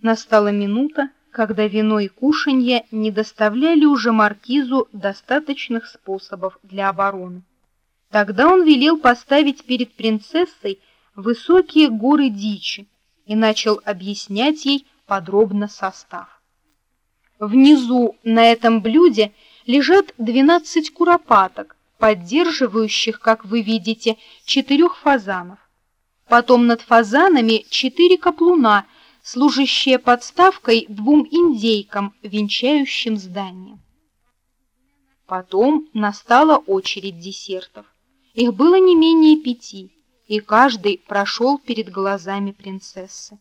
Настала минута, когда вино и кушанье не доставляли уже маркизу достаточных способов для обороны. Тогда он велел поставить перед принцессой высокие горы дичи и начал объяснять ей подробно состав. Внизу на этом блюде лежат 12 куропаток, поддерживающих, как вы видите, четырех фазанов. Потом над фазанами четыре каплуна, служащие подставкой двум индейкам, венчающим здание. Потом настала очередь десертов. Их было не менее пяти, и каждый прошел перед глазами принцессы.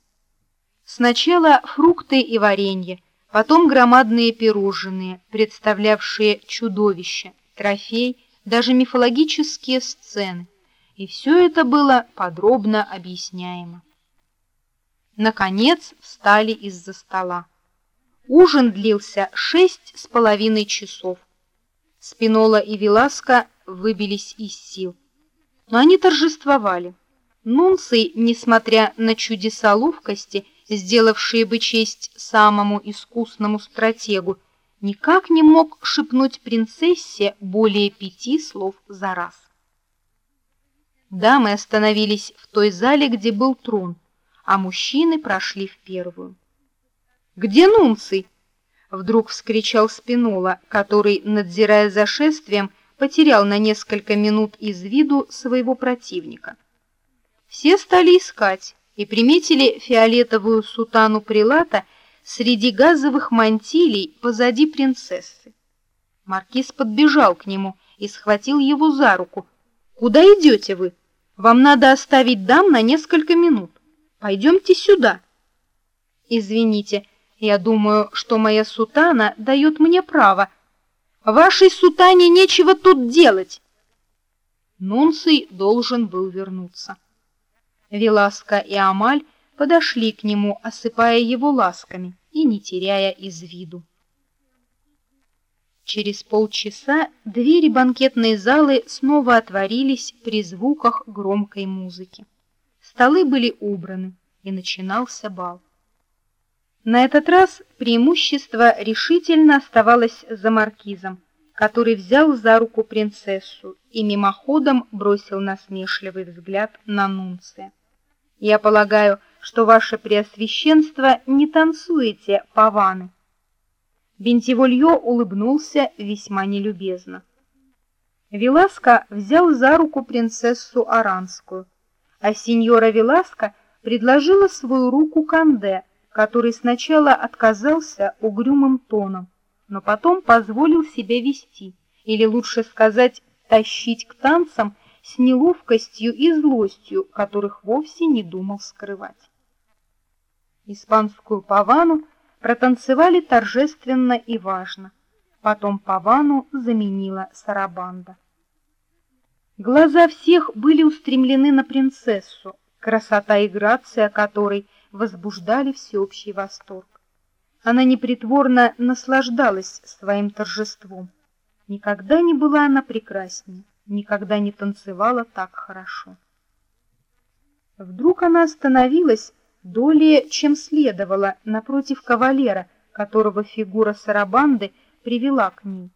Сначала фрукты и варенье, потом громадные пирожные, представлявшие чудовище, трофей даже мифологические сцены, и все это было подробно объясняемо. Наконец встали из-за стола. Ужин длился шесть с половиной часов. Спинола и Веласка выбились из сил. Но они торжествовали. Нунций, несмотря на чудеса ловкости, сделавшие бы честь самому искусному стратегу, никак не мог шепнуть принцессе более пяти слов за раз. Дамы остановились в той зале, где был трон, а мужчины прошли в первую. «Где Нунций?» — вдруг вскричал Спинола, который, надзирая за шествием, потерял на несколько минут из виду своего противника. Все стали искать и приметили фиолетовую сутану прилата среди газовых мантилей позади принцессы. Маркиз подбежал к нему и схватил его за руку. «Куда идете вы? Вам надо оставить дам на несколько минут. Пойдемте сюда». «Извините, я думаю, что моя сутана дает мне право. Вашей сутане нечего тут делать». Нунций должен был вернуться. Веласка и Амаль подошли к нему, осыпая его ласками и не теряя из виду. Через полчаса двери банкетной залы снова отворились при звуках громкой музыки. Столы были убраны, и начинался бал. На этот раз преимущество решительно оставалось за маркизом, который взял за руку принцессу и мимоходом бросил насмешливый взгляд на Нунция. Я полагаю, что ваше преосвященство не танцуете паваны. Бентиволье улыбнулся весьма нелюбезно. Веласко взял за руку принцессу Аранскую, а сеньора Веласко предложила свою руку Канде, который сначала отказался угрюмым тоном, но потом позволил себя вести, или лучше сказать, тащить к танцам с неловкостью и злостью, которых вовсе не думал скрывать. Испанскую павану протанцевали торжественно и важно. Потом павану заменила сарабанда. Глаза всех были устремлены на принцессу, красота и грация которой возбуждали всеобщий восторг. Она непритворно наслаждалась своим торжеством. Никогда не была она прекраснее, никогда не танцевала так хорошо. Вдруг она остановилась долее, чем следовало, напротив кавалера, которого фигура Сарабанды привела к ней.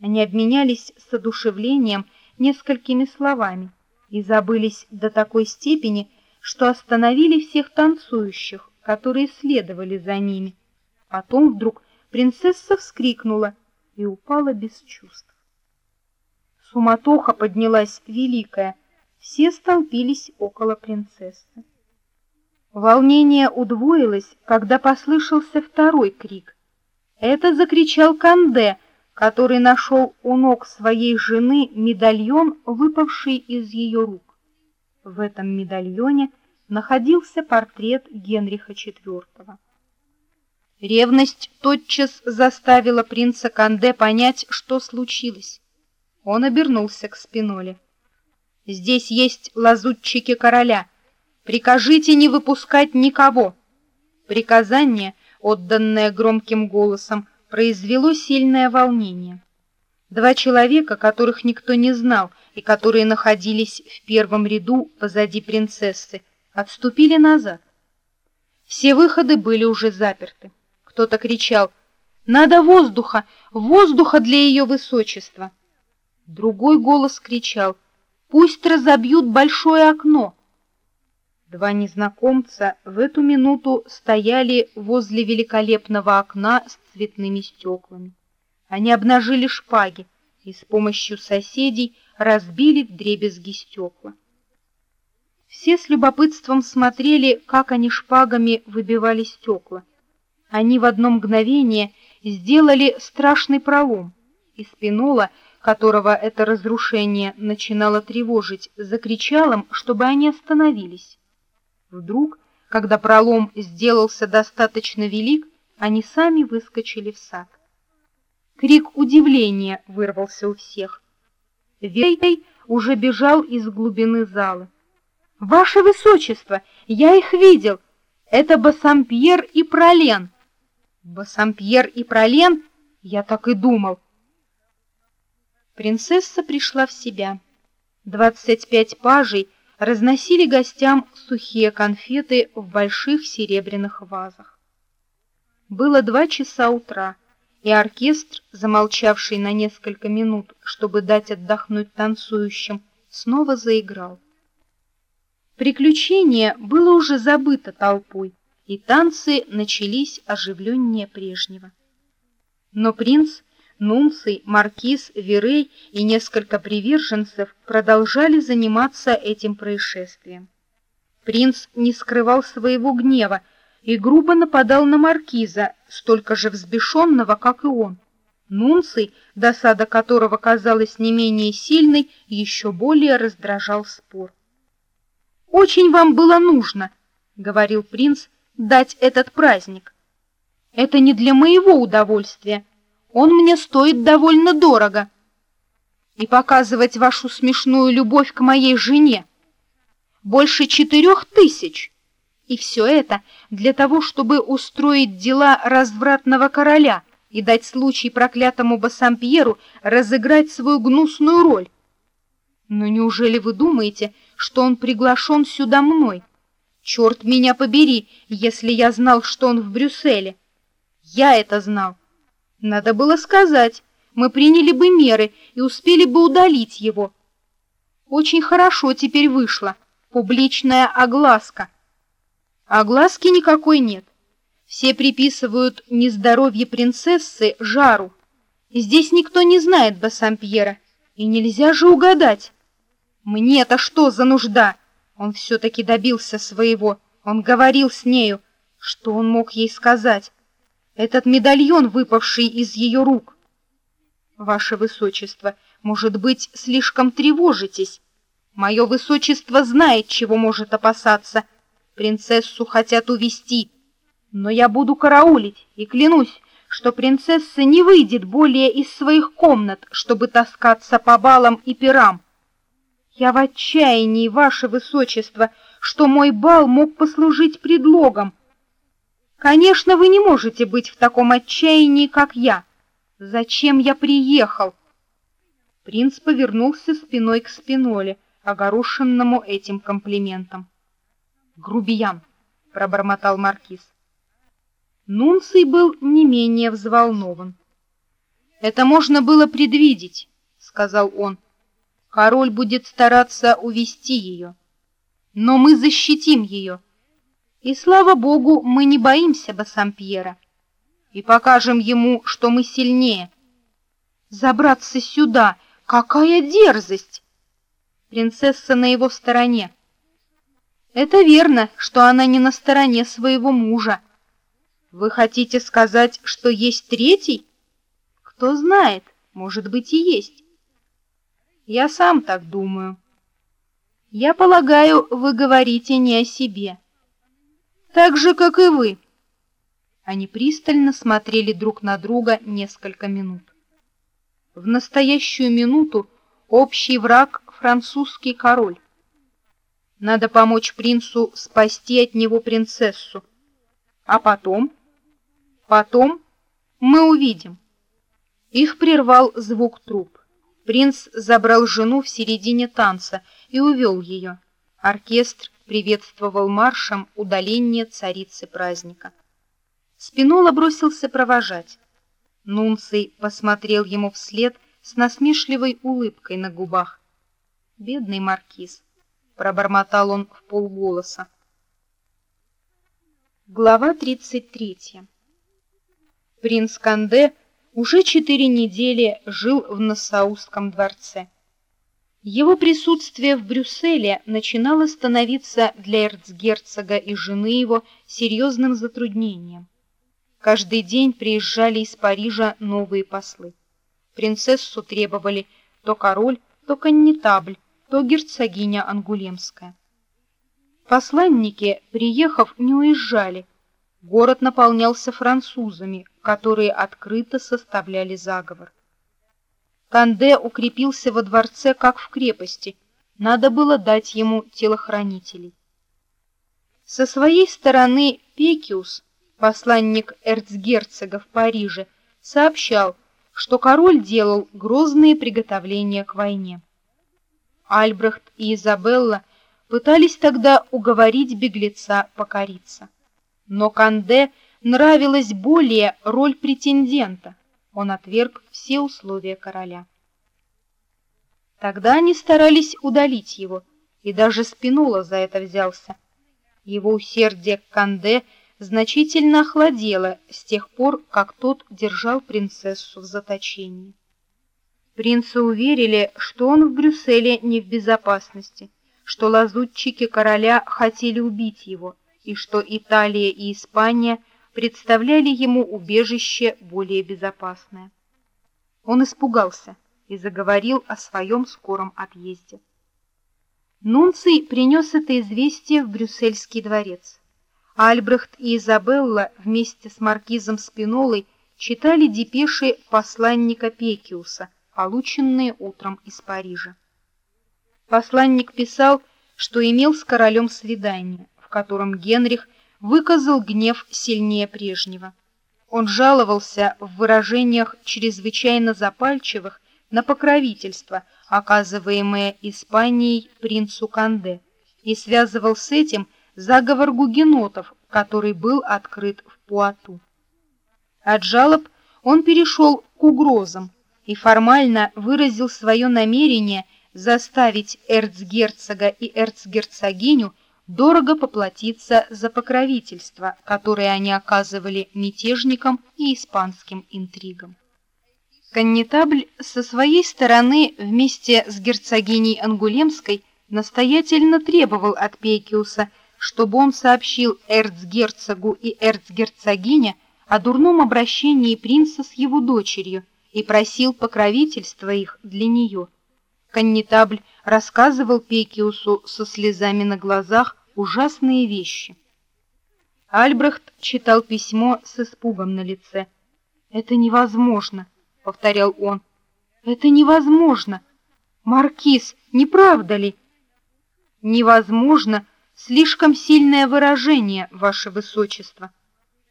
Они обменялись с одушевлением несколькими словами и забылись до такой степени, что остановили всех танцующих, которые следовали за ними. Потом вдруг принцесса вскрикнула и упала без чувств. Суматоха поднялась великая, все столпились около принцессы. Волнение удвоилось, когда послышался второй крик. Это закричал Канде, который нашел у ног своей жены медальон, выпавший из ее рук. В этом медальоне находился портрет Генриха IV. Ревность тотчас заставила принца Канде понять, что случилось. Он обернулся к Спиноле. «Здесь есть лазутчики короля. Прикажите не выпускать никого». Приказание, отданное громким голосом, произвело сильное волнение. Два человека, которых никто не знал и которые находились в первом ряду позади принцессы, отступили назад. Все выходы были уже заперты. Кто-то кричал «Надо воздуха! Воздуха для ее высочества!» Другой голос кричал «Пусть разобьют большое окно!» Два незнакомца в эту минуту стояли возле великолепного окна с цветными стеклами. Они обнажили шпаги и с помощью соседей разбили вдребезги стекла. Все с любопытством смотрели, как они шпагами выбивали стекла. Они в одно мгновение сделали страшный пролом, и Спинола, которого это разрушение начинало тревожить, закричал им, чтобы они остановились. Вдруг, когда пролом сделался достаточно велик, они сами выскочили в сад. Крик удивления вырвался у всех. Вей уже бежал из глубины зала. «Ваше Высочество, я их видел! Это Бассампьер и Пролен!» «Бассампьер и Пролен? Я так и думал!» Принцесса пришла в себя. Двадцать пять пажей разносили гостям сухие конфеты в больших серебряных вазах. Было два часа утра, и оркестр, замолчавший на несколько минут, чтобы дать отдохнуть танцующим, снова заиграл. Приключение было уже забыто толпой, и танцы начались оживленнее прежнего. Но принц, Нунций, маркиз, Верей и несколько приверженцев продолжали заниматься этим происшествием. Принц не скрывал своего гнева и грубо нападал на маркиза, столько же взбешенного, как и он. Нунций, досада которого казалась не менее сильной, еще более раздражал спор. Очень вам было нужно, говорил принц, дать этот праздник. Это не для моего удовольствия. Он мне стоит довольно дорого. И показывать вашу смешную любовь к моей жене. Больше четырех тысяч. И все это для того, чтобы устроить дела развратного короля, и дать случай проклятому Бассампьеру разыграть свою гнусную роль. Но неужели вы думаете, что он приглашен сюда мной? Черт меня побери, если я знал, что он в Брюсселе. Я это знал. Надо было сказать, мы приняли бы меры и успели бы удалить его. Очень хорошо теперь вышло. Публичная огласка. Огласки никакой нет. Все приписывают нездоровье принцессы жару. Здесь никто не знает Бассампьера, и нельзя же угадать. Мне-то что за нужда? Он все-таки добился своего. Он говорил с нею. Что он мог ей сказать? Этот медальон, выпавший из ее рук. Ваше Высочество, может быть, слишком тревожитесь. Мое Высочество знает, чего может опасаться. Принцессу хотят увести но я буду караулить и клянусь, что принцесса не выйдет более из своих комнат, чтобы таскаться по балам и пирам. Я в отчаянии, ваше высочество, что мой бал мог послужить предлогом. Конечно, вы не можете быть в таком отчаянии, как я. Зачем я приехал? Принц повернулся спиной к Спиноле, огорошенному этим комплиментом. Грубиян, пробормотал маркиз. Нунций был не менее взволнован. «Это можно было предвидеть», — сказал он. «Король будет стараться увести ее. Но мы защитим ее. И, слава богу, мы не боимся Бассампьера. И покажем ему, что мы сильнее. Забраться сюда! Какая дерзость!» Принцесса на его стороне. «Это верно, что она не на стороне своего мужа», вы хотите сказать, что есть третий? Кто знает, может быть и есть. Я сам так думаю. Я полагаю, вы говорите не о себе. Так же, как и вы. Они пристально смотрели друг на друга несколько минут. В настоящую минуту общий враг — французский король. Надо помочь принцу спасти от него принцессу. А потом Потом мы увидим. Их прервал звук труб. Принц забрал жену в середине танца и увел ее. Оркестр приветствовал маршем удаление царицы праздника. Спинола бросился провожать. Нунций посмотрел ему вслед с насмешливой улыбкой на губах. «Бедный маркиз», — пробормотал он в полголоса. Глава тридцать третья Принц Канде уже четыре недели жил в Нассауском дворце. Его присутствие в Брюсселе начинало становиться для эрцгерцога и жены его серьезным затруднением. Каждый день приезжали из Парижа новые послы. Принцессу требовали то король, то коннетабль, то герцогиня Ангулемская. Посланники, приехав, не уезжали. Город наполнялся французами, которые открыто составляли заговор. Канде укрепился во дворце, как в крепости. Надо было дать ему телохранителей. Со своей стороны Пекиус, посланник эрцгерцога в Париже, сообщал, что король делал грозные приготовления к войне. Альбрехт и Изабелла пытались тогда уговорить беглеца покориться. Но Канде нравилась более роль претендента. Он отверг все условия короля. Тогда они старались удалить его, и даже Спинола за это взялся. Его усердие к Канде значительно охладело с тех пор, как тот держал принцессу в заточении. Принца уверили, что он в Брюсселе не в безопасности, что лазутчики короля хотели убить его, и что Италия и Испания представляли ему убежище более безопасное. Он испугался и заговорил о своем скором отъезде. Нунций принес это известие в Брюссельский дворец. Альбрехт и Изабелла вместе с маркизом Спинолой читали депеши посланника Пекиуса, полученные утром из Парижа. Посланник писал, что имел с королем свидание, в котором Генрих выказал гнев сильнее прежнего. Он жаловался в выражениях чрезвычайно запальчивых на покровительство, оказываемое Испанией принцу Канде, и связывал с этим заговор гугенотов, который был открыт в Пуату. От жалоб он перешел к угрозам и формально выразил свое намерение заставить эрцгерцога и эрцгерцогиню дорого поплатиться за покровительство, которое они оказывали мятежникам и испанским интригам. Коннетабль со своей стороны вместе с герцогиней Ангулемской настоятельно требовал от Пекиуса, чтобы он сообщил эрцгерцогу и эрцгерцогине о дурном обращении принца с его дочерью и просил покровительства их для нее. Коннетабль рассказывал Пекиусу со слезами на глазах ужасные вещи. Альбрехт читал письмо с испугом на лице. «Это невозможно», — повторял он. «Это невозможно! Маркиз, не правда ли?» «Невозможно» — слишком сильное выражение, ваше высочество.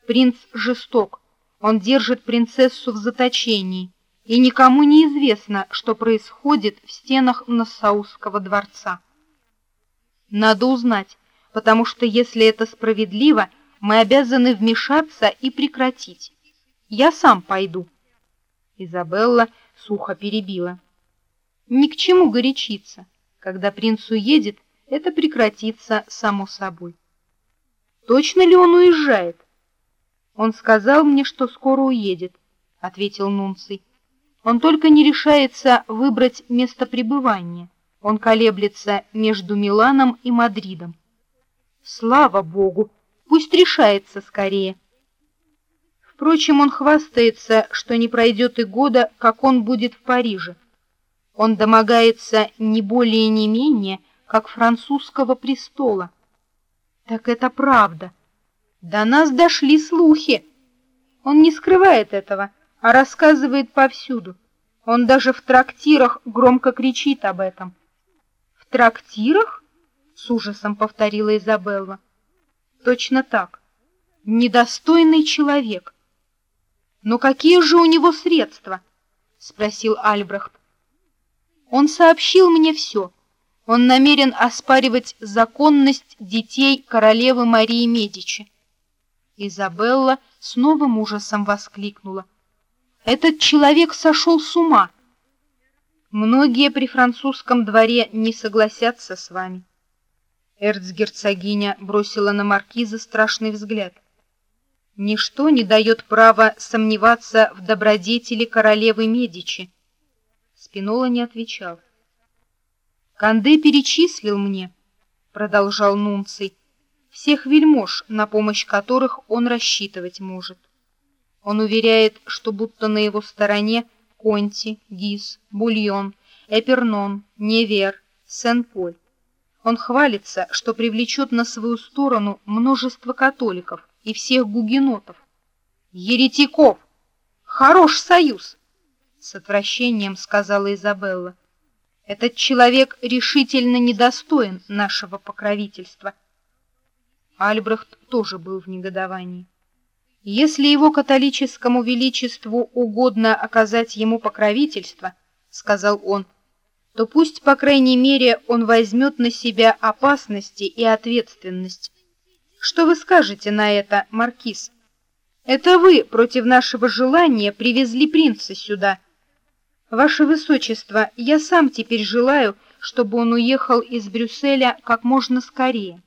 Принц жесток, он держит принцессу в заточении, и никому не известно, что происходит в стенах Нассаусского дворца. Надо узнать, потому что если это справедливо, мы обязаны вмешаться и прекратить. Я сам пойду. Изабелла сухо перебила. Ни к чему горячиться. Когда принц уедет, это прекратится само собой. Точно ли он уезжает? Он сказал мне, что скоро уедет, ответил Нунций. Он только не решается выбрать место пребывания. Он колеблется между Миланом и Мадридом. Слава богу, пусть решается скорее. Впрочем, он хвастается, что не пройдет и года, как он будет в Париже. Он домогается не более не менее, как французского престола. Так это правда. До нас дошли слухи. Он не скрывает этого, а рассказывает повсюду. Он даже в трактирах громко кричит об этом. В трактирах? с ужасом повторила Изабелла. Точно так. Недостойный человек. Но какие же у него средства? спросил Альбрехт. Он сообщил мне все. Он намерен оспаривать законность детей королевы Марии Медичи. Изабелла с новым ужасом воскликнула: "Этот человек сошел с ума!" Многие при французском дворе не согласятся с вами. Эрцгерцогиня бросила на маркиза страшный взгляд. Ничто не дает права сомневаться в добродетели королевы Медичи. Спинола не отвечал. Канде перечислил мне, продолжал Нунций, всех вельмож, на помощь которых он рассчитывать может. Он уверяет, что будто на его стороне Конти, Гис, Бульон, Эпернон, Невер, Сен-Поль. Он хвалится, что привлечет на свою сторону множество католиков и всех гугенотов. Еретиков! Хорош союз! С отвращением сказала Изабелла. Этот человек решительно недостоин нашего покровительства. Альбрехт тоже был в негодовании. Если его католическому величеству угодно оказать ему покровительство, сказал он, — то пусть, по крайней мере, он возьмет на себя опасности и ответственность. Что вы скажете на это, маркиз? Это вы против нашего желания привезли принца сюда. Ваше высочество, я сам теперь желаю, чтобы он уехал из Брюсселя как можно скорее.